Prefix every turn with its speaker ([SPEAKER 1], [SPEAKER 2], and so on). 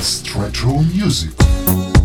[SPEAKER 1] best retro music.